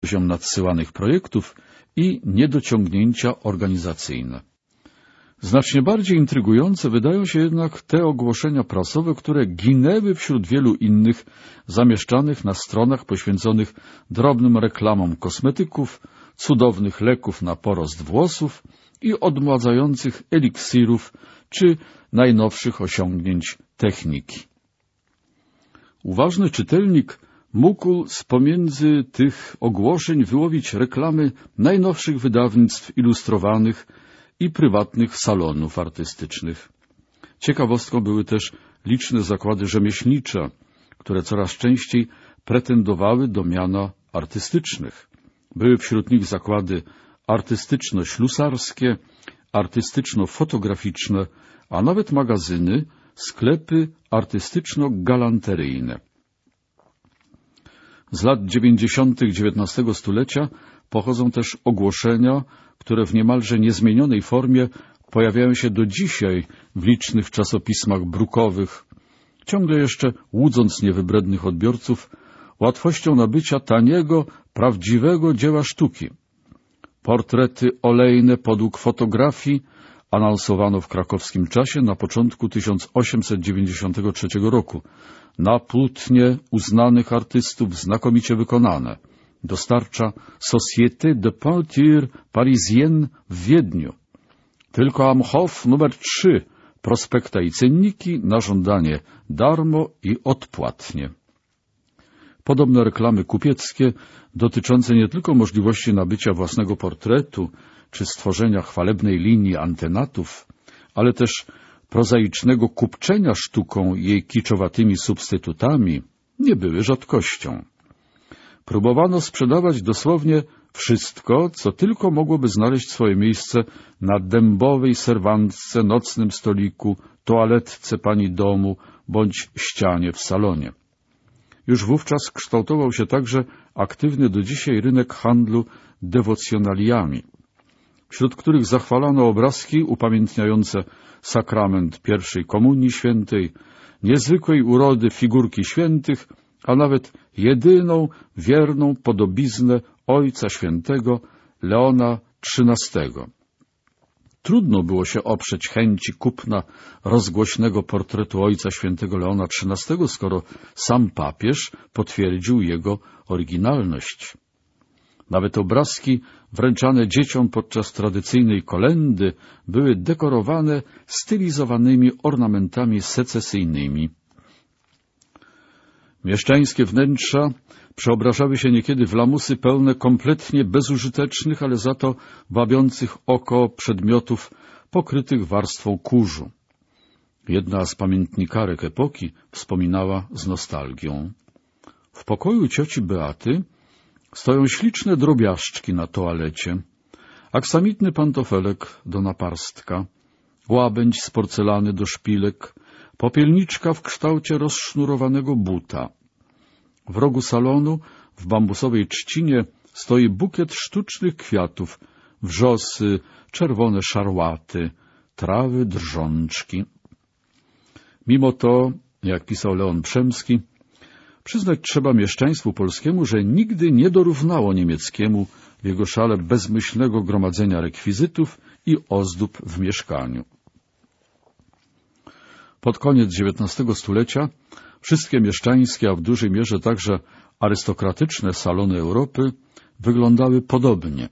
poziom nadsyłanych projektów i niedociągnięcia organizacyjne. Znacznie bardziej intrygujące wydają się jednak te ogłoszenia prasowe, które ginęły wśród wielu innych zamieszczanych na stronach poświęconych drobnym reklamom kosmetyków, cudownych leków na porost włosów i odmładzających eliksirów czy najnowszych osiągnięć techniki. Uważny czytelnik mógł z pomiędzy tych ogłoszeń wyłowić reklamy najnowszych wydawnictw ilustrowanych i prywatnych salonów artystycznych. Ciekawostką były też liczne zakłady rzemieślnicze, które coraz częściej pretendowały do miana artystycznych. Były wśród nich zakłady artystyczno-ślusarskie, artystyczno-fotograficzne, a nawet magazyny, sklepy artystyczno-galanteryjne. Z lat dziewięćdziesiątych XIX stulecia pochodzą też ogłoszenia, które w niemalże niezmienionej formie pojawiają się do dzisiaj w licznych czasopismach brukowych, ciągle jeszcze łudząc niewybrednych odbiorców łatwością nabycia taniego, prawdziwego dzieła sztuki. Portrety olejne podług fotografii anonsowano w krakowskim czasie na początku 1893 roku na płótnie uznanych artystów znakomicie wykonane. Dostarcza Société de Peinture Parisienne w Wiedniu. Tylko Amhof numer 3, prospekta i cenniki na żądanie darmo i odpłatnie. Podobne reklamy kupieckie dotyczące nie tylko możliwości nabycia własnego portretu czy stworzenia chwalebnej linii antenatów, ale też prozaicznego kupczenia sztuką jej kiczowatymi substytutami nie były rzadkością. Próbowano sprzedawać dosłownie wszystko, co tylko mogłoby znaleźć swoje miejsce na dębowej serwantce, nocnym stoliku, toaletce pani domu bądź ścianie w salonie. Już wówczas kształtował się także aktywny do dzisiaj rynek handlu dewocjonaliami, wśród których zachwalano obrazki upamiętniające sakrament pierwszej komunii świętej, niezwykłej urody figurki świętych, a nawet jedyną wierną podobiznę Ojca Świętego Leona XIII. Trudno było się oprzeć chęci kupna rozgłośnego portretu Ojca Świętego Leona XIII, skoro sam papież potwierdził jego oryginalność. Nawet obrazki wręczane dzieciom podczas tradycyjnej kolendy były dekorowane stylizowanymi ornamentami secesyjnymi. Mieszczańskie wnętrza przeobrażały się niekiedy w lamusy pełne kompletnie bezużytecznych, ale za to wabiących oko przedmiotów pokrytych warstwą kurzu. Jedna z pamiętnikarek epoki wspominała z nostalgią. W pokoju cioci Beaty stoją śliczne drobiażdżki na toalecie, aksamitny pantofelek do naparstka, łabędź z porcelany do szpilek, popielniczka w kształcie rozsznurowanego buta. W rogu salonu, w bambusowej trzcinie, stoi bukiet sztucznych kwiatów, wrzosy, czerwone szarłaty, trawy, drżączki. Mimo to, jak pisał Leon Przemski, przyznać trzeba mieszczaństwu polskiemu, że nigdy nie dorównało niemieckiemu w jego szale bezmyślnego gromadzenia rekwizytów i ozdób w mieszkaniu. Pod koniec XIX stulecia wszystkie mieszczańskie, a w dużej mierze także arystokratyczne salony Europy wyglądały podobnie.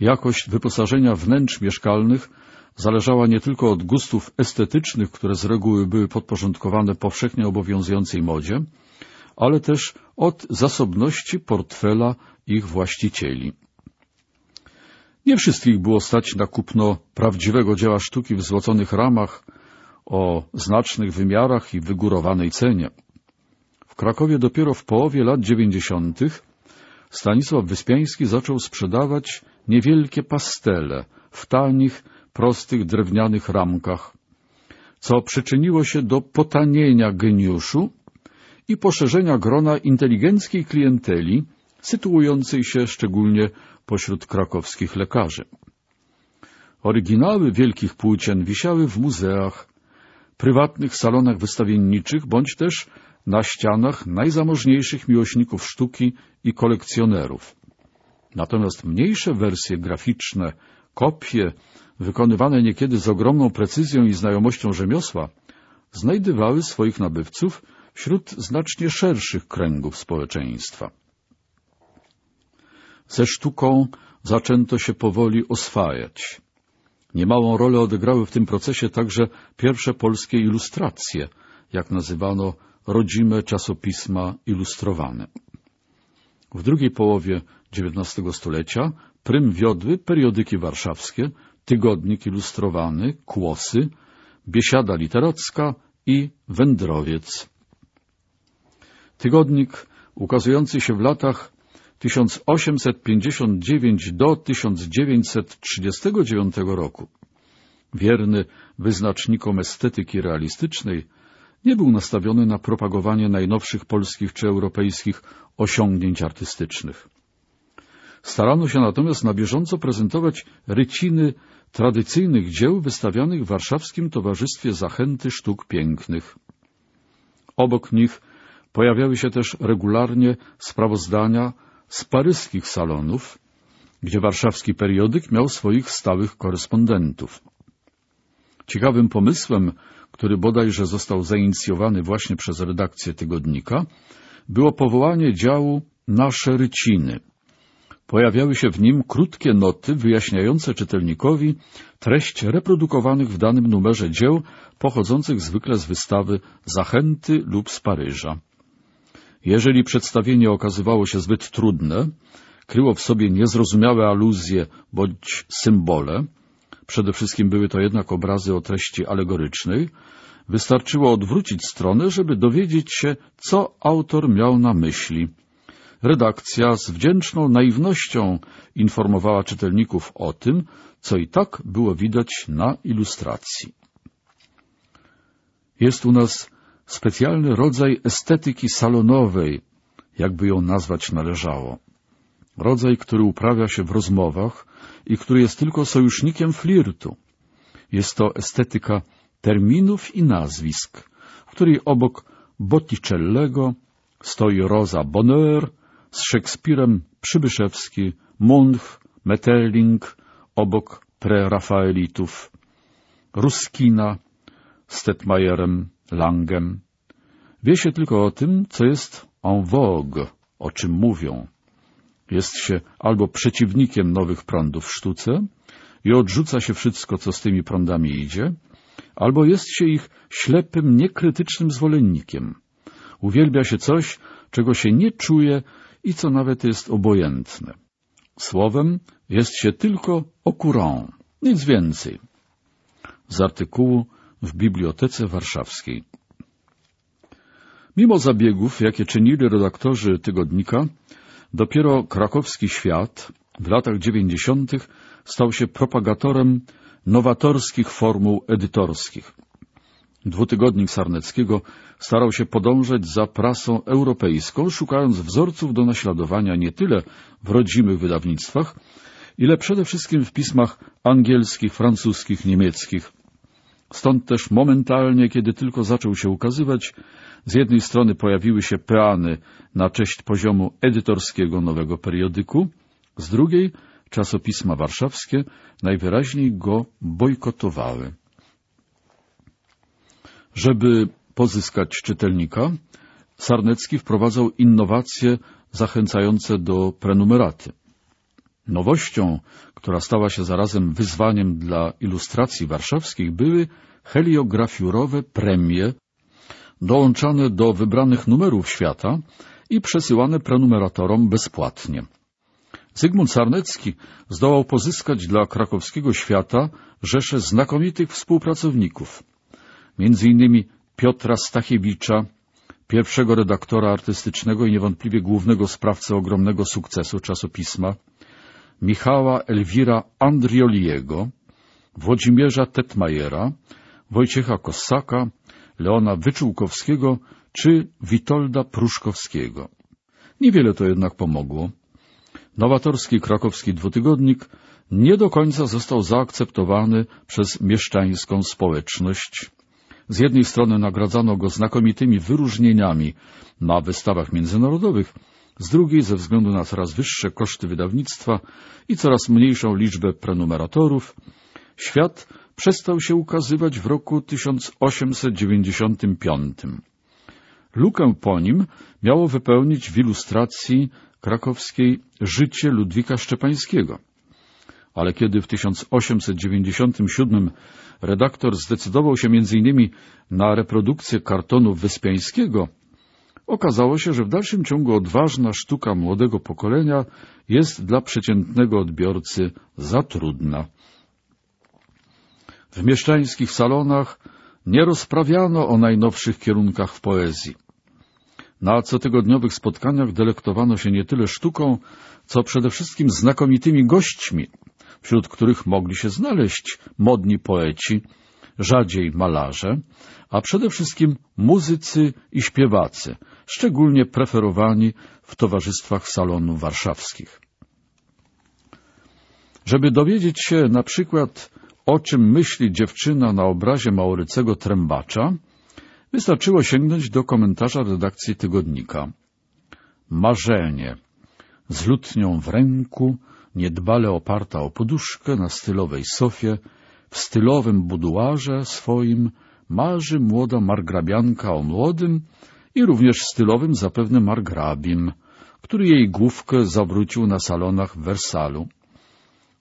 Jakość wyposażenia wnętrz mieszkalnych zależała nie tylko od gustów estetycznych, które z reguły były podporządkowane powszechnie obowiązującej modzie, ale też od zasobności portfela ich właścicieli. Nie wszystkich było stać na kupno prawdziwego dzieła sztuki w złoconych ramach, o znacznych wymiarach i wygórowanej cenie. W Krakowie dopiero w połowie lat dziewięćdziesiątych Stanisław Wyspiański zaczął sprzedawać niewielkie pastele w tanich, prostych drewnianych ramkach, co przyczyniło się do potanienia geniuszu i poszerzenia grona inteligenckiej klienteli, sytuującej się szczególnie pośród krakowskich lekarzy. Oryginały wielkich płócien wisiały w muzeach, prywatnych salonach wystawienniczych bądź też na ścianach najzamożniejszych miłośników sztuki i kolekcjonerów. Natomiast mniejsze wersje graficzne, kopie, wykonywane niekiedy z ogromną precyzją i znajomością rzemiosła, znajdywały swoich nabywców wśród znacznie szerszych kręgów społeczeństwa. Ze sztuką zaczęto się powoli oswajać. Niemałą rolę odegrały w tym procesie także pierwsze polskie ilustracje, jak nazywano rodzime czasopisma ilustrowane. W drugiej połowie XIX stulecia prym wiodły periodyki warszawskie, tygodnik ilustrowany, kłosy, biesiada literacka i wędrowiec. Tygodnik ukazujący się w latach 1859 do 1939 roku, wierny wyznacznikom estetyki realistycznej, nie był nastawiony na propagowanie najnowszych polskich czy europejskich osiągnięć artystycznych. Starano się natomiast na bieżąco prezentować ryciny tradycyjnych dzieł wystawianych w Warszawskim Towarzystwie Zachęty Sztuk Pięknych. Obok nich pojawiały się też regularnie sprawozdania z paryskich salonów, gdzie warszawski periodyk miał swoich stałych korespondentów. Ciekawym pomysłem, który bodajże został zainicjowany właśnie przez redakcję tygodnika, było powołanie działu Nasze Ryciny. Pojawiały się w nim krótkie noty wyjaśniające czytelnikowi treść reprodukowanych w danym numerze dzieł pochodzących zwykle z wystawy Zachęty lub z Paryża. Jeżeli przedstawienie okazywało się zbyt trudne, kryło w sobie niezrozumiałe aluzje bądź symbole, przede wszystkim były to jednak obrazy o treści alegorycznej, wystarczyło odwrócić stronę, żeby dowiedzieć się, co autor miał na myśli. Redakcja z wdzięczną naiwnością informowała czytelników o tym, co i tak było widać na ilustracji. Jest u nas specjalny rodzaj estetyki salonowej, jakby ją nazwać należało. Rodzaj, który uprawia się w rozmowach i który jest tylko sojusznikiem flirtu. Jest to estetyka terminów i nazwisk, w której obok Botticellego stoi Rosa Bonheur, z Szekspirem Przybyszewski, Munch, Metterling, obok prerafaelitów, Ruskina, Stetmajerem, Langem. Wie się tylko o tym, co jest en vogue, o czym mówią. Jest się albo przeciwnikiem nowych prądów w sztuce i odrzuca się wszystko, co z tymi prądami idzie, albo jest się ich ślepym, niekrytycznym zwolennikiem. Uwielbia się coś, czego się nie czuje i co nawet jest obojętne. Słowem jest się tylko okurant, nic więcej. Z artykułu w Bibliotece Warszawskiej. Mimo zabiegów, jakie czynili redaktorzy tygodnika, dopiero krakowski świat w latach dziewięćdziesiątych stał się propagatorem nowatorskich formuł edytorskich. Dwutygodnik Sarneckiego starał się podążać za prasą europejską, szukając wzorców do naśladowania nie tyle w rodzimych wydawnictwach, ile przede wszystkim w pismach angielskich, francuskich, niemieckich. Stąd też momentalnie, kiedy tylko zaczął się ukazywać, z jednej strony pojawiły się peany na cześć poziomu edytorskiego nowego periodyku, z drugiej czasopisma warszawskie najwyraźniej go bojkotowały. Żeby pozyskać czytelnika, Sarnecki wprowadzał innowacje zachęcające do prenumeraty. Nowością, która stała się zarazem wyzwaniem dla ilustracji warszawskich, były heliografiurowe premie dołączane do wybranych numerów świata i przesyłane prenumeratorom bezpłatnie. Zygmunt Sarnecki zdołał pozyskać dla krakowskiego świata rzeszę znakomitych współpracowników, między innymi Piotra Stachiewicza, pierwszego redaktora artystycznego i niewątpliwie głównego sprawcę ogromnego sukcesu czasopisma, Michała Elwira Andrioliego, Włodzimierza Tetmajera, Wojciecha Kossaka, Leona Wyczółkowskiego czy Witolda Pruszkowskiego. Niewiele to jednak pomogło. Nowatorski krakowski dwutygodnik nie do końca został zaakceptowany przez mieszczańską społeczność, Z jednej strony nagradzano go znakomitymi wyróżnieniami na wystawach międzynarodowych, z drugiej ze względu na coraz wyższe koszty wydawnictwa i coraz mniejszą liczbę prenumeratorów, świat przestał się ukazywać w roku 1895. Lukę po nim miało wypełnić w ilustracji krakowskiej życie Ludwika Szczepańskiego. Ale kiedy w 1897 redaktor zdecydował się m.in. na reprodukcję kartonu Wyspiańskiego, okazało się, że w dalszym ciągu odważna sztuka młodego pokolenia jest dla przeciętnego odbiorcy za trudna. W mieszczańskich salonach nie rozprawiano o najnowszych kierunkach w poezji. Na cotygodniowych spotkaniach delektowano się nie tyle sztuką, co przede wszystkim znakomitymi gośćmi, wśród których mogli się znaleźć modni poeci, rzadziej malarze, a przede wszystkim muzycy i śpiewacy, szczególnie preferowani w towarzystwach salonów warszawskich. Żeby dowiedzieć się na przykład, o czym myśli dziewczyna na obrazie Maurycego Trębacza, wystarczyło sięgnąć do komentarza redakcji tygodnika. Marzenie. Z lutnią w ręku, niedbale oparta o poduszkę na stylowej sofie, w stylowym buduarze swoim marzy młoda margrabianka o młodym i również stylowym zapewne margrabim, który jej główkę zawrócił na salonach w Wersalu.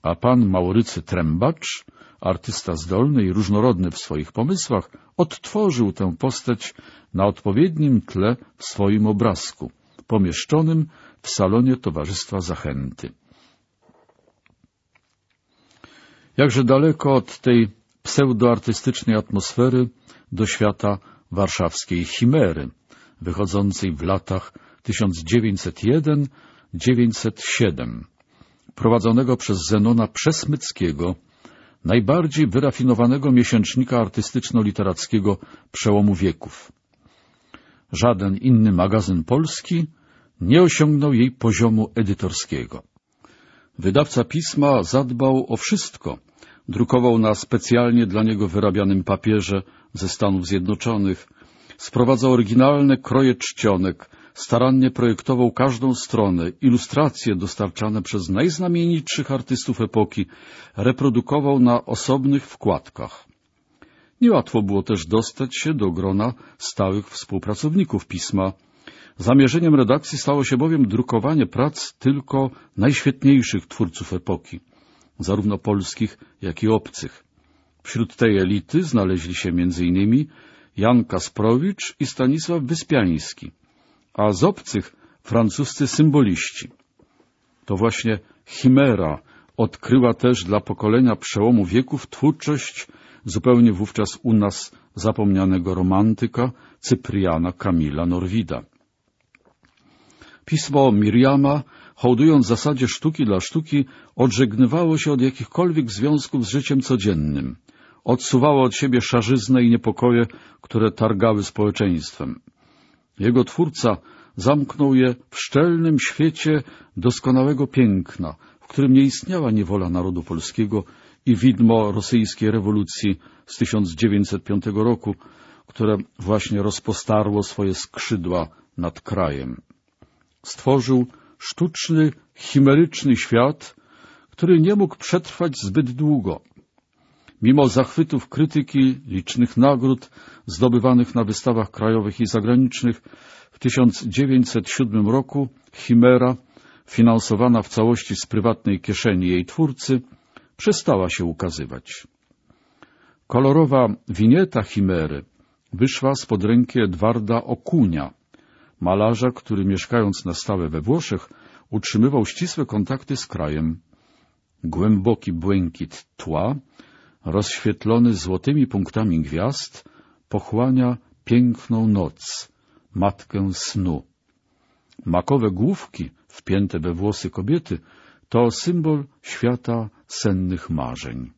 A pan Maurycy Trębacz, artysta zdolny i różnorodny w swoich pomysłach, odtworzył tę postać na odpowiednim tle w swoim obrazku, pomieszczonym w salonie Towarzystwa Zachęty. Jakże daleko od tej pseudoartystycznej atmosfery do świata warszawskiej chimery, wychodzącej w latach 1901-907, prowadzonego przez Zenona Przesmyckiego, najbardziej wyrafinowanego miesięcznika artystyczno-literackiego przełomu wieków. Żaden inny magazyn polski nie osiągnął jej poziomu edytorskiego. Wydawca pisma zadbał o wszystko. Drukował na specjalnie dla niego wyrabianym papierze ze Stanów Zjednoczonych, sprowadzał oryginalne kroje czcionek, starannie projektował każdą stronę, ilustracje dostarczane przez najznamienitszych artystów epoki, reprodukował na osobnych wkładkach. Niełatwo było też dostać się do grona stałych współpracowników pisma, Zamierzeniem redakcji stało się bowiem drukowanie prac tylko najświetniejszych twórców epoki, zarówno polskich, jak i obcych. Wśród tej elity znaleźli się m.in. Jan Kasprowicz i Stanisław Wyspiański, a z obcych francuscy symboliści. To właśnie Chimera odkryła też dla pokolenia przełomu wieków twórczość zupełnie wówczas u nas zapomnianego romantyka Cypriana Kamila Norwida. Pismo Miriama, hołdując zasadzie sztuki dla sztuki, odżegnywało się od jakichkolwiek związków z życiem codziennym. Odsuwało od siebie szarzyznę i niepokoje, które targały społeczeństwem. Jego twórca zamknął je w szczelnym świecie doskonałego piękna, w którym nie istniała niewola narodu polskiego i widmo rosyjskiej rewolucji z 1905 roku, które właśnie rozpostarło swoje skrzydła nad krajem stworzył sztuczny, chimeryczny świat, który nie mógł przetrwać zbyt długo. Mimo zachwytów krytyki, licznych nagród zdobywanych na wystawach krajowych i zagranicznych, w 1907 roku Chimera, finansowana w całości z prywatnej kieszeni jej twórcy, przestała się ukazywać. Kolorowa winieta Chimery wyszła spod ręki Edwarda Okunia, malarza, który mieszkając na stałe we Włoszech, utrzymywał ścisłe kontakty z krajem. Głęboki błękit tła, rozświetlony złotymi punktami gwiazd, pochłania piękną noc, matkę snu. Makowe główki, wpięte we włosy kobiety, to symbol świata sennych marzeń.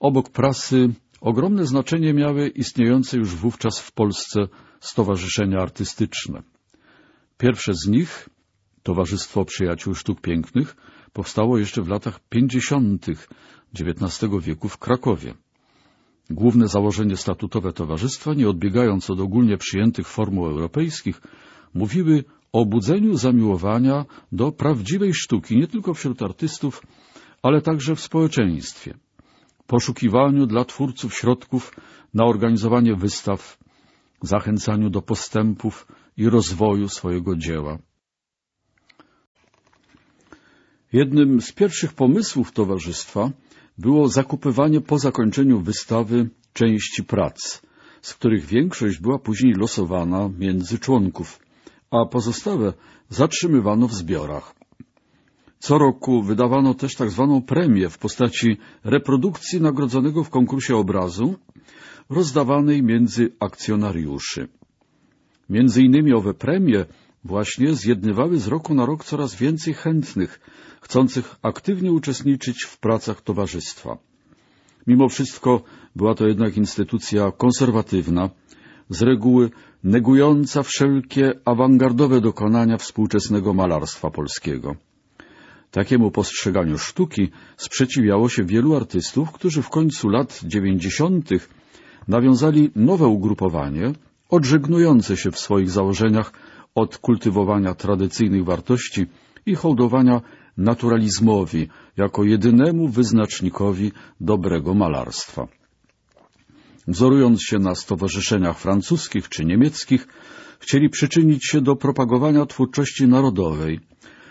Obok prasy ogromne znaczenie miały istniejące już wówczas w Polsce stowarzyszenia artystyczne. Pierwsze z nich, Towarzystwo Przyjaciół Sztuk Pięknych, powstało jeszcze w latach pięćdziesiątych XIX wieku w Krakowie. Główne założenie statutowe towarzystwa, nie odbiegając od ogólnie przyjętych formuł europejskich, mówiły o budzeniu zamiłowania do prawdziwej sztuki nie tylko wśród artystów, ale także w społeczeństwie, poszukiwaniu dla twórców środków na organizowanie wystaw, zachęcaniu do postępów i rozwoju swojego dzieła. Jednym z pierwszych pomysłów towarzystwa było zakupywanie po zakończeniu wystawy części prac, z których większość była później losowana między członków, a pozostałe zatrzymywano w zbiorach. Co roku wydawano też tak zwaną premię w postaci reprodukcji nagrodzonego w konkursie obrazu, rozdawanej między akcjonariuszy. Między innymi owe premie właśnie zjednywały z roku na rok coraz więcej chętnych, chcących aktywnie uczestniczyć w pracach towarzystwa. Mimo wszystko była to jednak instytucja konserwatywna, z reguły negująca wszelkie awangardowe dokonania współczesnego malarstwa polskiego. Takiemu postrzeganiu sztuki sprzeciwiało się wielu artystów, którzy w końcu lat dziewięćdziesiątych nawiązali nowe ugrupowanie, odżegnujące się w swoich założeniach od kultywowania tradycyjnych wartości i hołdowania naturalizmowi jako jedynemu wyznacznikowi dobrego malarstwa. Wzorując się na stowarzyszeniach francuskich czy niemieckich, chcieli przyczynić się do propagowania twórczości narodowej,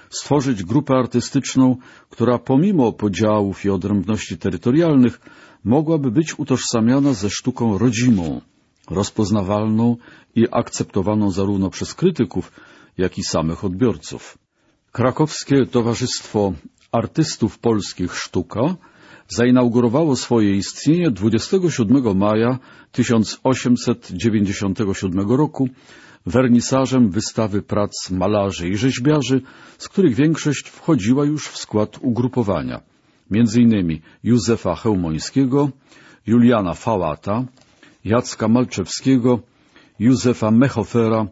stworzyć grupę artystyczną, która pomimo podziałów i odrębności terytorialnych mogłaby być utożsamiana ze sztuką rodzimą, rozpoznawalną i akceptowaną zarówno przez krytyków, jak i samych odbiorców. Krakowskie Towarzystwo Artystów Polskich Sztuka zainaugurowało swoje istnienie 27 maja 1897 roku wernisażem wystawy prac malarzy i rzeźbiarzy, z których większość wchodziła już w skład ugrupowania, innymi Józefa Chełmońskiego, Juliana Fałata, Jacka Malczewskiego, Józefa Mechofera,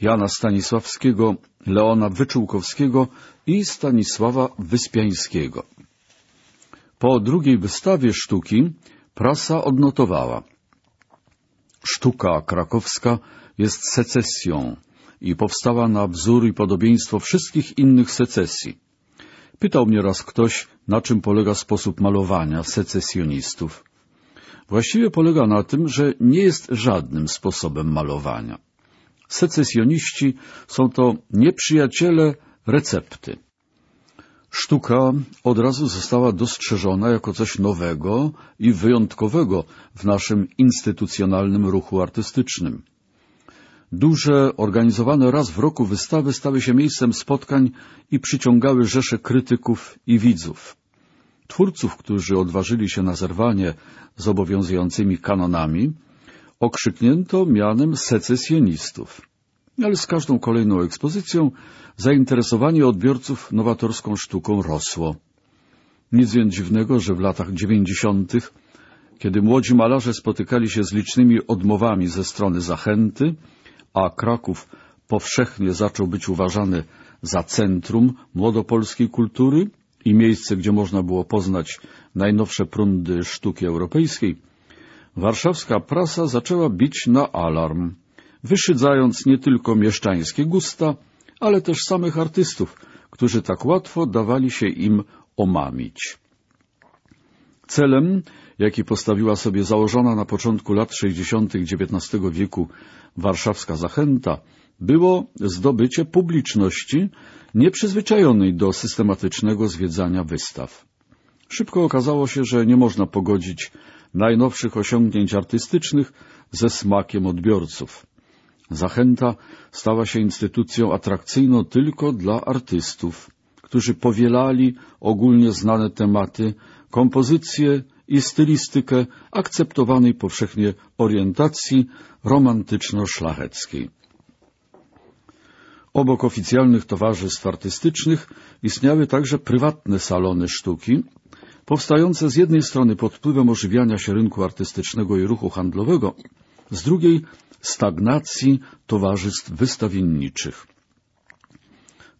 Jana Stanisławskiego, Leona Wyczółkowskiego i Stanisława Wyspiańskiego. Po drugiej wystawie sztuki prasa odnotowała Sztuka krakowska jest secesją i powstała na wzór i podobieństwo wszystkich innych secesji. Pytał mnie raz ktoś, na czym polega sposób malowania secesjonistów. Właściwie polega na tym, że nie jest żadnym sposobem malowania. Secesjoniści są to nieprzyjaciele recepty. Sztuka od razu została dostrzeżona jako coś nowego i wyjątkowego w naszym instytucjonalnym ruchu artystycznym. Duże, organizowane raz w roku wystawy stały się miejscem spotkań i przyciągały rzesze krytyków i widzów. Twórców, którzy odważyli się na zerwanie z obowiązującymi kanonami, okrzyknięto mianem secesjonistów. Ale z każdą kolejną ekspozycją zainteresowanie odbiorców nowatorską sztuką rosło. Nic więc dziwnego, że w latach dziewięćdziesiątych, kiedy młodzi malarze spotykali się z licznymi odmowami ze strony zachęty, a Kraków powszechnie zaczął być uważany za centrum młodopolskiej kultury i miejsce, gdzie można było poznać najnowsze prądy sztuki europejskiej, warszawska prasa zaczęła bić na alarm, wyszydzając nie tylko mieszczańskie gusta, ale też samych artystów, którzy tak łatwo dawali się im omamić. Celem, jaki postawiła sobie założona na początku lat 60. XIX wieku warszawska zachęta, było zdobycie publiczności nieprzyzwyczajonej do systematycznego zwiedzania wystaw. Szybko okazało się, że nie można pogodzić najnowszych osiągnięć artystycznych ze smakiem odbiorców. Zachęta stała się instytucją atrakcyjną tylko dla artystów, którzy powielali ogólnie znane tematy, kompozycję i stylistykę akceptowanej powszechnie orientacji romantyczno-szlacheckiej. Obok oficjalnych towarzystw artystycznych istniały także prywatne salony sztuki, powstające z jednej strony pod wpływem ożywiania się rynku artystycznego i ruchu handlowego, z drugiej stagnacji towarzystw wystawienniczych.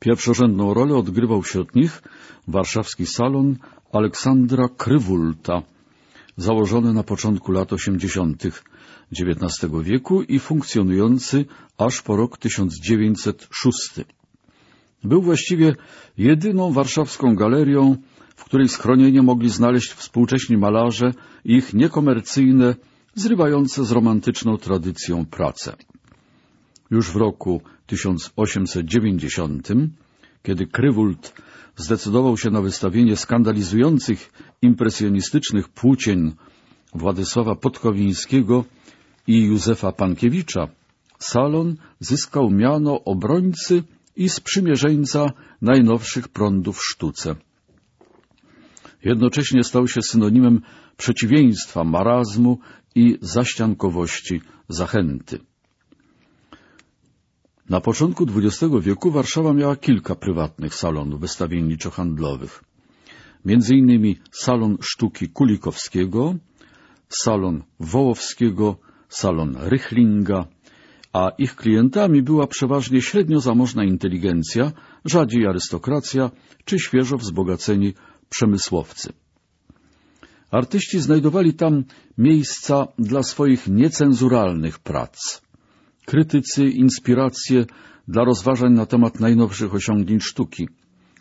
Pierwszorzędną rolę odgrywał wśród nich warszawski salon Aleksandra Krywulta, założony na początku lat 80. XIX wieku i funkcjonujący aż po rok 1906. Był właściwie jedyną warszawską galerią, w której schronienie mogli znaleźć współcześni malarze i ich niekomercyjne, zrywające z romantyczną tradycją prace. Już w roku 1890, kiedy Krywult zdecydował się na wystawienie skandalizujących impresjonistycznych płócień Władysława Podkowińskiego i Józefa Pankiewicza, salon zyskał miano obrońcy i sprzymierzeńca najnowszych prądów w sztuce. Jednocześnie stał się synonimem przeciwieństwa marazmu i zaściankowości zachęty. Na początku XX wieku Warszawa miała kilka prywatnych salonów wystawienniczo-handlowych. Między innymi Salon Sztuki Kulikowskiego, Salon Wołowskiego, Salon Rychlinga, a ich klientami była przeważnie średnio zamożna inteligencja, rzadziej arystokracja czy świeżo wzbogaceni przemysłowcy. Artyści znajdowali tam miejsca dla swoich niecenzuralnych prac. Krytycy inspiracje dla rozważań na temat najnowszych osiągnięć sztuki.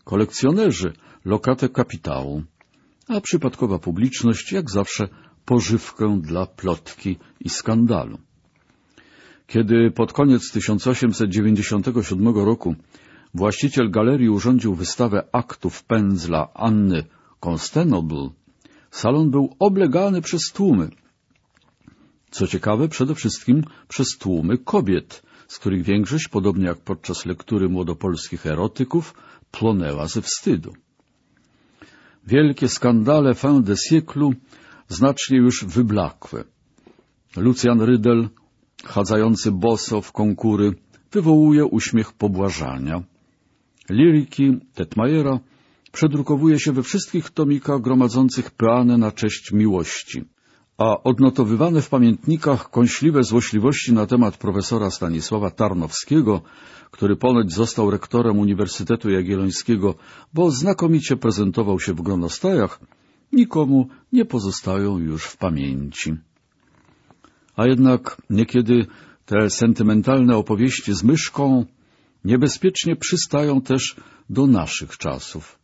Kolekcjonerzy lokatę kapitału, a przypadkowa publiczność jak zawsze pożywkę dla plotki i skandalu. Kiedy pod koniec 1897 roku właściciel galerii urządził wystawę aktów pędzla Anny Constantable, salon był oblegany przez tłumy. Co ciekawe, przede wszystkim przez tłumy kobiet, z których większość, podobnie jak podczas lektury młodopolskich erotyków, plonęła ze wstydu. Wielkie skandale fin de siècle znacznie już wyblakłe. Lucjan Rydel, chadzający boso w konkury, wywołuje uśmiech pobłażania. Liryki Tetmajera przedrukowuje się we wszystkich tomikach gromadzących peany na cześć miłości, a odnotowywane w pamiętnikach kąśliwe złośliwości na temat profesora Stanisława Tarnowskiego, który ponoć został rektorem Uniwersytetu Jagiellońskiego, bo znakomicie prezentował się w gronostajach, nikomu nie pozostają już w pamięci. A jednak niekiedy te sentymentalne opowieści z myszką niebezpiecznie przystają też do naszych czasów.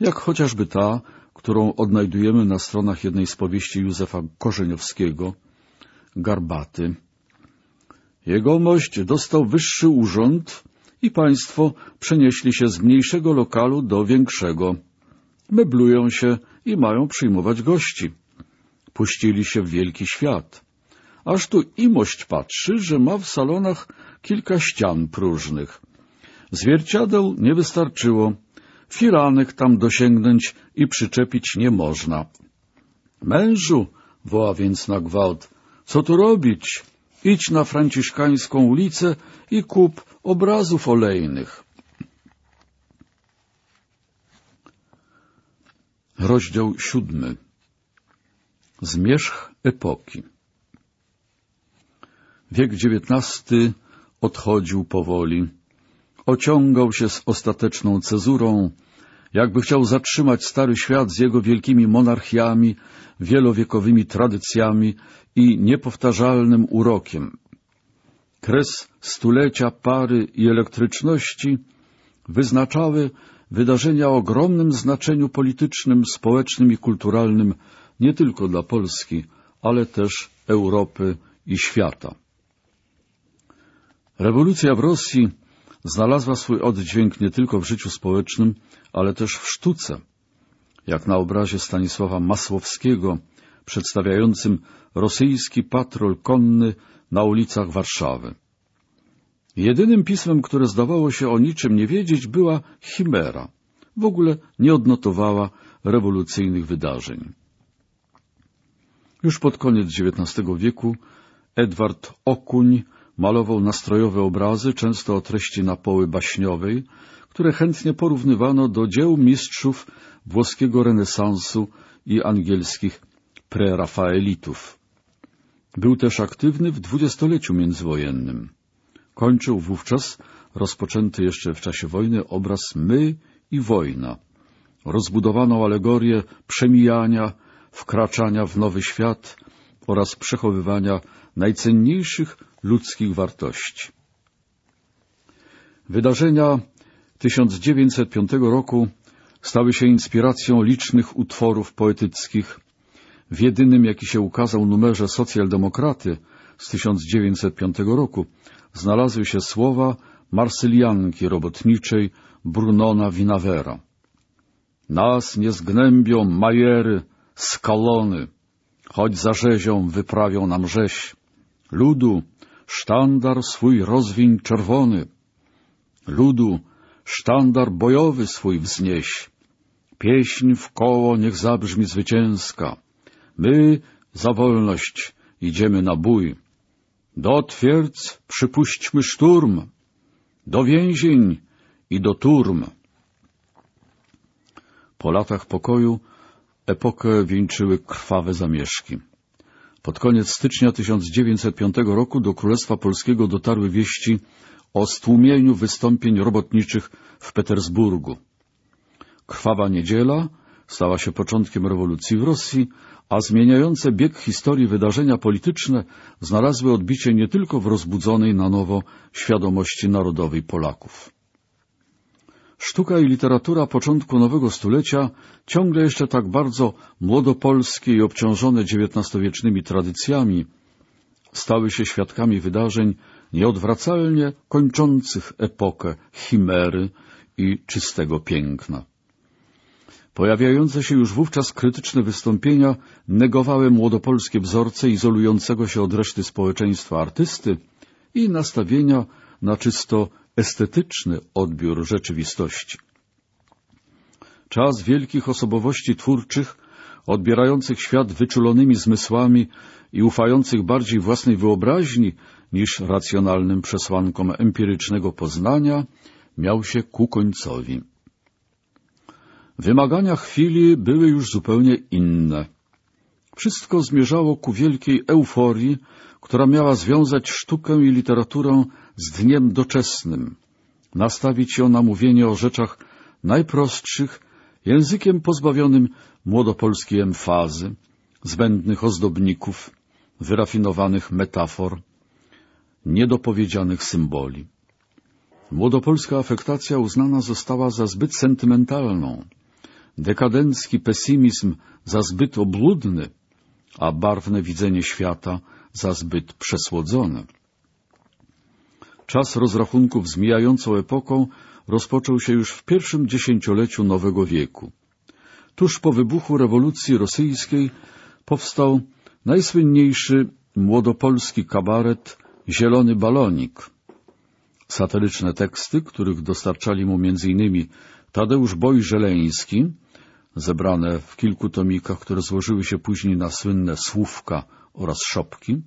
Jak chociażby ta, którą odnajdujemy na stronach jednej z powieści Józefa Korzeniowskiego, Garbaty. Jegomość dostał wyższy urząd i państwo przenieśli się z mniejszego lokalu do większego. Meblują się i mają przyjmować gości. Puścili się w wielki świat. Aż tu imość patrzy, że ma w salonach kilka ścian próżnych. Zwierciadeł nie wystarczyło, firanek tam dosięgnąć i przyczepić nie można. Mężu, woła więc na gwałt, co tu robić? Idź na franciszkańską ulicę i kup obrazów olejnych. Rozdział siódmy Zmierzch epoki Wiek dziewiętnasty odchodził powoli. Ociągał się z ostateczną cezurą, jakby chciał zatrzymać stary świat z jego wielkimi monarchiami, wielowiekowymi tradycjami i niepowtarzalnym urokiem. Kres stulecia pary i elektryczności wyznaczały wydarzenia o ogromnym znaczeniu politycznym, społecznym i kulturalnym nie tylko dla Polski, ale też Europy i świata. Rewolucja w Rosji znalazła swój oddźwięk nie tylko w życiu społecznym, ale też w sztuce, jak na obrazie Stanisława Masłowskiego przedstawiającym rosyjski patrol konny na ulicach Warszawy. Jedynym pismem, które zdawało się o niczym nie wiedzieć, była Chimera. W ogóle nie odnotowała rewolucyjnych wydarzeń. Już pod koniec XIX wieku Edward Okuń malował nastrojowe obrazy, często o treści napoły baśniowej, które chętnie porównywano do dzieł mistrzów włoskiego renesansu i angielskich prerafaelitów. Był też aktywny w dwudziestoleciu międzywojennym. Kończył wówczas rozpoczęty jeszcze w czasie wojny obraz My i wojna, rozbudowaną alegorię przemijania wkraczania w nowy świat oraz przechowywania najcenniejszych ludzkich wartości. Wydarzenia 1905 roku stały się inspiracją licznych utworów poetyckich. W jedynym, jaki się ukazał numerze Socjaldemokraty z 1905 roku, znalazły się słowa Marsylianki robotniczej Brunona Winawera. Nas nie zgnębią majery, skalony, choć za rzezią wyprawią nam rzeź. Ludu, sztandar swój rozwiń czerwony. Ludu, sztandar bojowy swój wznieś. Pieśń w koło niech zabrzmi zwycięska. My za wolność idziemy na bój. Do twierdz przypuśćmy szturm, do więzień i do turm. Po latach pokoju epokę wieńczyły krwawe zamieszki. Pod koniec stycznia 1905 roku do Królestwa Polskiego dotarły wieści o stłumieniu wystąpień robotniczych w Petersburgu. Krwawa niedziela stała się początkiem rewolucji w Rosji, a zmieniające bieg historii wydarzenia polityczne znalazły odbicie nie tylko w rozbudzonej na nowo świadomości narodowej Polaków. Sztuka i literatura początku nowego stulecia, ciągle jeszcze tak bardzo młodopolskie i obciążone XIX-wiecznymi tradycjami, stały się świadkami wydarzeń nieodwracalnie kończących epokę chimery i czystego piękna. Pojawiające się już wówczas krytyczne wystąpienia negowały młodopolskie wzorce izolującego się od reszty społeczeństwa artysty i nastawienia na czysto estetyczny odbiór rzeczywistości. Czas wielkich osobowości twórczych, odbierających świat wyczulonymi zmysłami i ufających bardziej własnej wyobraźni niż racjonalnym przesłankom empirycznego poznania, miał się ku końcowi. Wymagania chwili były już zupełnie inne. Wszystko zmierzało ku wielkiej euforii, która miała związać sztukę i literaturę z dniem doczesnym, nastawić ją na mówienie o rzeczach najprostszych, językiem pozbawionym młodopolskiej emfazy, zbędnych ozdobników, wyrafinowanych metafor, niedopowiedzianych symboli. Młodopolska afektacja uznana została za zbyt sentymentalną, dekadencki pesymizm za zbyt obludny, a barwne widzenie świata za zbyt przesłodzone. Czas rozrachunków z mijającą epoką rozpoczął się już w pierwszym dziesięcioleciu nowego wieku. Tuż po wybuchu rewolucji rosyjskiej powstał najsłynniejszy młodopolski kabaret Zielony Balonik. Satyryczne teksty, których dostarczali mu m.in. Tadeusz Boj-Żeleński, zebrane w kilku tomikach, które złożyły się później na słynne Słówka oraz Szopki,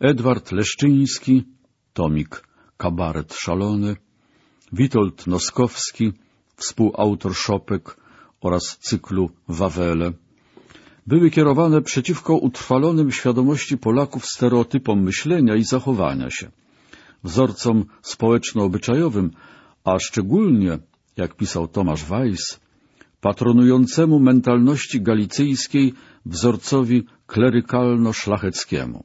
Edward Leszczyński, tomik Kabaret Szalony, Witold Noskowski, współautor Szopek oraz cyklu Wawele, były kierowane przeciwko utrwalonym świadomości Polaków stereotypom myślenia i zachowania się, wzorcom społeczno-obyczajowym, a szczególnie, jak pisał Tomasz Weiss, patronującemu mentalności galicyjskiej wzorcowi klerykalno-szlacheckiemu.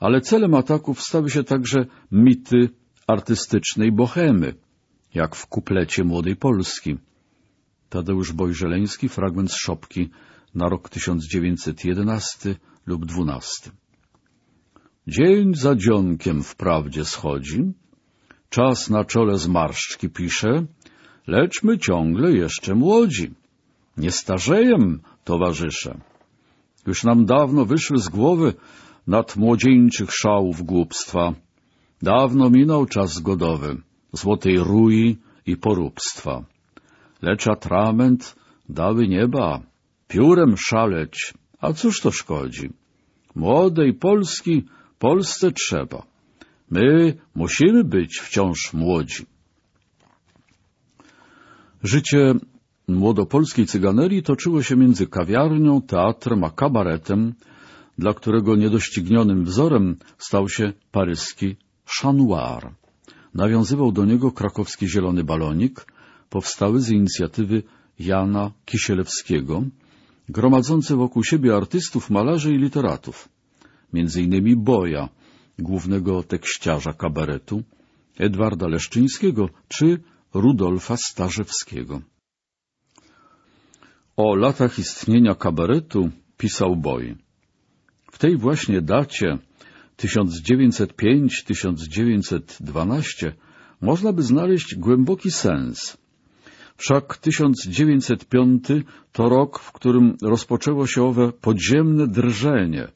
Ale celem ataków stały się także mity artystycznej bohemy, jak w kuplecie Młodej Polski. Tadeusz Bojżeleński, fragment z Szopki na rok 1911 lub 12. Dzień za dzionkiem wprawdzie schodzi, czas na czole zmarszczki pisze, lecz my ciągle jeszcze młodzi. Nie starzejem, towarzysze. Już nam dawno wyszły z głowy nad młodzieńczych szałów głupstwa. Dawno minął czas zgodowy, złotej rui i poróbstwa. Lecz atrament dały nieba, piórem szaleć, a cóż to szkodzi? Młodej Polski Polsce trzeba. My musimy być wciąż młodzi. Życie młodopolskiej cyganerii toczyło się między kawiarnią, teatrem a kabaretem, dla którego niedoścignionym wzorem stał się paryski Chanoir. Nawiązywał do niego krakowski Zielony Balonik, powstały z inicjatywy Jana Kisielewskiego gromadzące wokół siebie artystów, malarzy i literatów, między innymi Boja, głównego tekściarza kabaretu, Edwarda Leszczyńskiego czy Rudolfa Starzewskiego. O latach istnienia kabaretu pisał Boj. W tej właśnie dacie 1905-1912 można by znaleźć głęboki sens. Wszak 1905 to rok, w którym rozpoczęło się owe podziemne drżenie,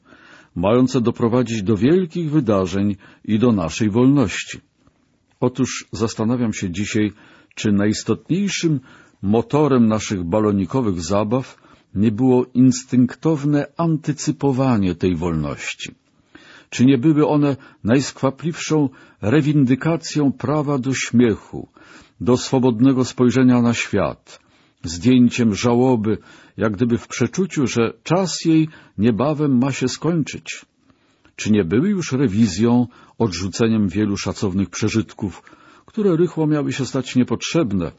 mające doprowadzić do wielkich wydarzeń i do naszej wolności. Otóż zastanawiam się dzisiaj, czy najistotniejszym motorem naszych balonikowych zabaw nie było instynktowne antycypowanie tej wolności. Czy nie były one najskwapliwszą rewindykacją prawa do śmiechu, do swobodnego spojrzenia na świat, zdjęciem żałoby, jak gdyby w przeczuciu, że czas jej niebawem ma się skończyć? Czy nie były już rewizją, odrzuceniem wielu szacownych przeżytków, które rychło miały się stać niepotrzebne,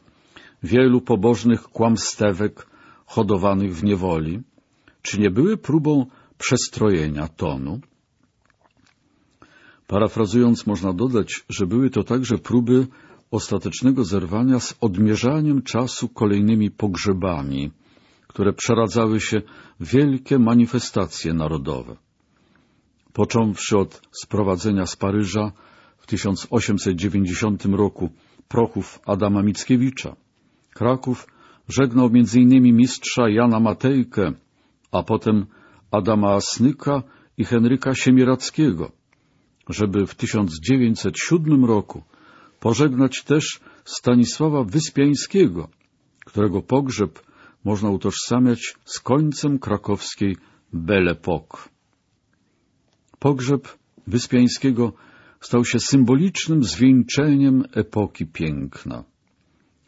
wielu pobożnych kłamstewek hodowanych w niewoli? Czy nie były próbą przestrojenia tonu? Parafrazując, można dodać, że były to także próby ostatecznego zerwania z odmierzaniem czasu kolejnymi pogrzebami, które przeradzały się w wielkie manifestacje narodowe. Począwszy od sprowadzenia z Paryża w 1890 roku prochów Adama Mickiewicza, Kraków żegnał m.in. mistrza Jana Matejkę, a potem Adama Asnyka i Henryka Siemierackiego, żeby w 1907 roku pożegnać też Stanisława Wyspiańskiego, którego pogrzeb można utożsamiać z końcem krakowskiej Belle Époque. Pogrzeb Wyspiańskiego stał się symbolicznym zwieńczeniem epoki piękna.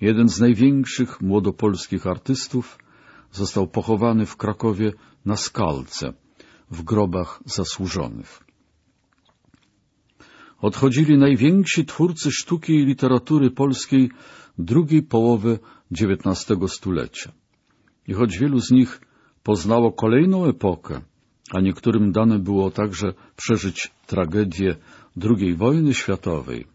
Jeden z największych młodopolskich artystów został pochowany w Krakowie na Skalce, w grobach zasłużonych. Odchodzili najwięksi twórcy sztuki i literatury polskiej drugiej połowy XIX stulecia. I choć wielu z nich poznało kolejną epokę, a niektórym dane było także przeżyć tragedię II wojny światowej,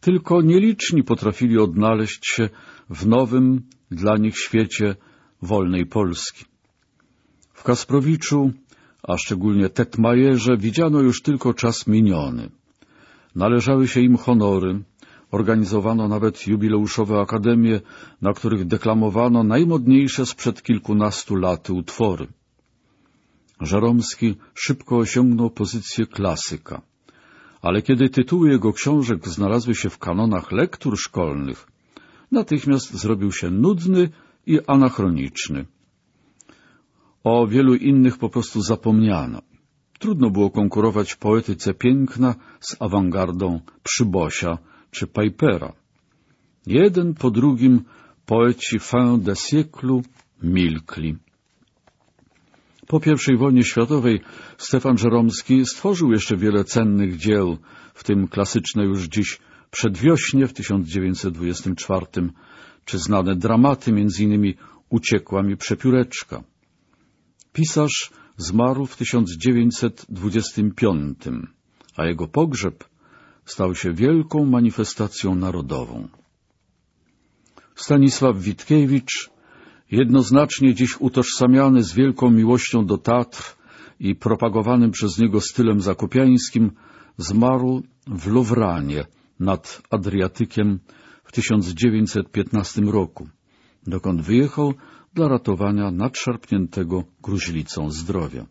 tylko nieliczni potrafili odnaleźć się w nowym dla nich świecie wolnej Polski. W Kasprowiczu, a szczególnie Tetmajerze, widziano już tylko czas miniony. Należały się im honory, organizowano nawet jubileuszowe akademie, na których deklamowano najmodniejsze sprzed kilkunastu lat utwory. Żeromski szybko osiągnął pozycję klasyka ale kiedy tytuły jego książek znalazły się w kanonach lektur szkolnych, natychmiast zrobił się nudny i anachroniczny. O wielu innych po prostu zapomniano. Trudno było konkurować poetyce piękna z awangardą Przybosia czy Pipera. Jeden po drugim poeci fin de siècle milkli. Po I wojnie światowej Stefan Żeromski stworzył jeszcze wiele cennych dzieł, w tym klasyczne już dziś Przedwiośnie w 1924, czy znane dramaty, m.in. Uciekła mi przepióreczka. Pisarz zmarł w 1925, a jego pogrzeb stał się wielką manifestacją narodową. Stanisław Witkiewicz jednoznacznie dziś utożsamiany z wielką miłością do Tatr i propagowanym przez niego stylem zakopiańskim, zmarł w Lowranie nad Adriatykiem w 1915 roku, dokąd wyjechał dla ratowania nadszarpniętego gruźlicą zdrowia.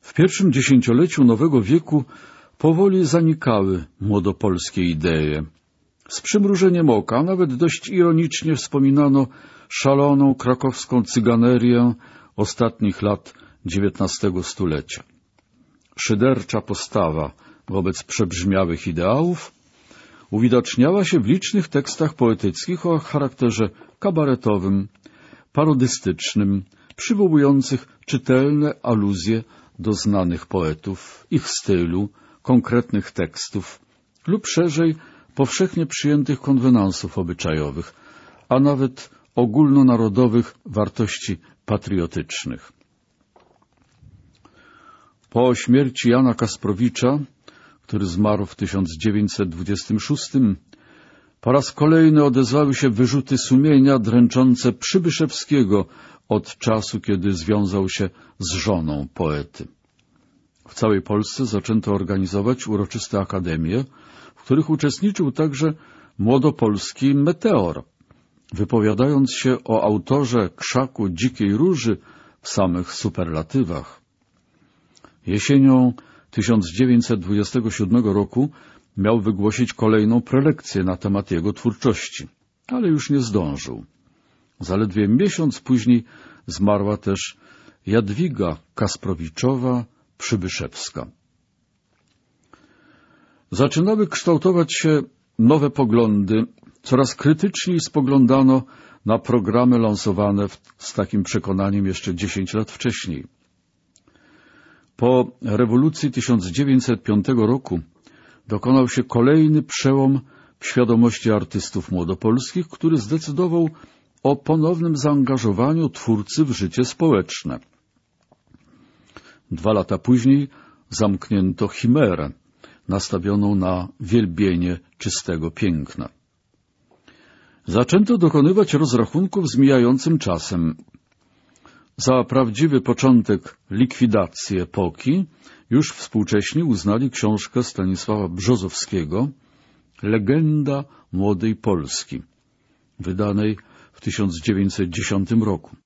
W pierwszym dziesięcioleciu nowego wieku powoli zanikały młodopolskie idee, z przymrużeniem oka, nawet dość ironicznie wspominano szaloną krakowską cyganerię ostatnich lat XIX stulecia. Szydercza postawa wobec przebrzmiałych ideałów uwidaczniała się w licznych tekstach poetyckich o charakterze kabaretowym, parodystycznym, przywołujących czytelne aluzje do znanych poetów, ich stylu, konkretnych tekstów lub szerzej powszechnie przyjętych konwenansów obyczajowych, a nawet ogólnonarodowych wartości patriotycznych. Po śmierci Jana Kasprowicza, który zmarł w 1926, po raz kolejny odezwały się wyrzuty sumienia dręczące Przybyszewskiego od czasu, kiedy związał się z żoną poety. W całej Polsce zaczęto organizować uroczyste akademie, w których uczestniczył także młodopolski meteor, wypowiadając się o autorze krzaku dzikiej róży w samych superlatywach. Jesienią 1927 roku miał wygłosić kolejną prelekcję na temat jego twórczości, ale już nie zdążył. Zaledwie miesiąc później zmarła też Jadwiga Kasprowiczowa-Przybyszewska. Zaczynały kształtować się nowe poglądy, coraz krytyczniej spoglądano na programy lansowane z takim przekonaniem jeszcze dziesięć lat wcześniej. Po rewolucji 1905 roku dokonał się kolejny przełom w świadomości artystów młodopolskich, który zdecydował o ponownym zaangażowaniu twórcy w życie społeczne. Dwa lata później zamknięto chimerę, nastawioną na wielbienie czystego piękna. Zaczęto dokonywać rozrachunków z mijającym czasem. Za prawdziwy początek likwidacji epoki już współcześni uznali książkę Stanisława Brzozowskiego Legenda Młodej Polski, wydanej w 1910 roku.